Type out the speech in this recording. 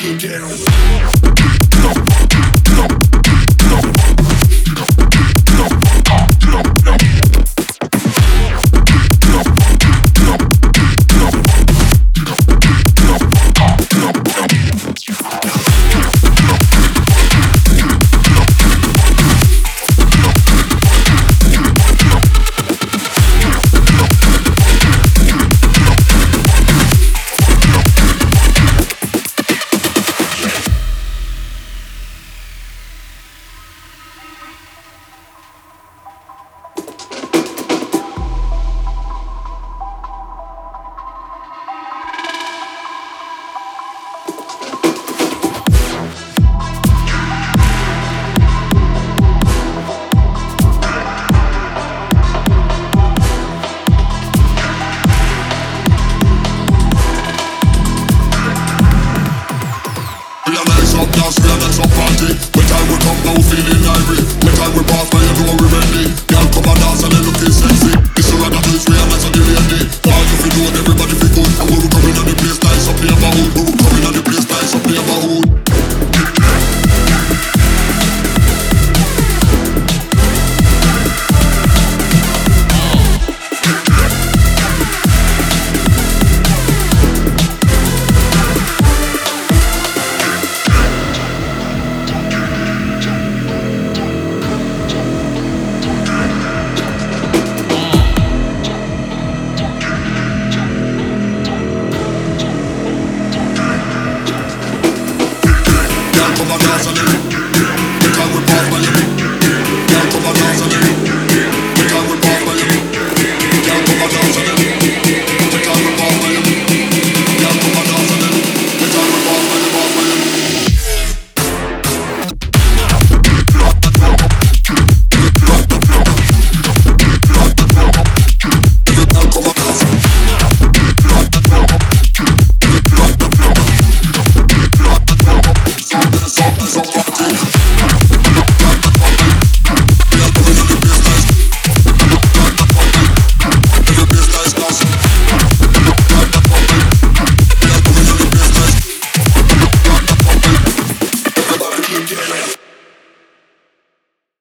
get down. Are nice up on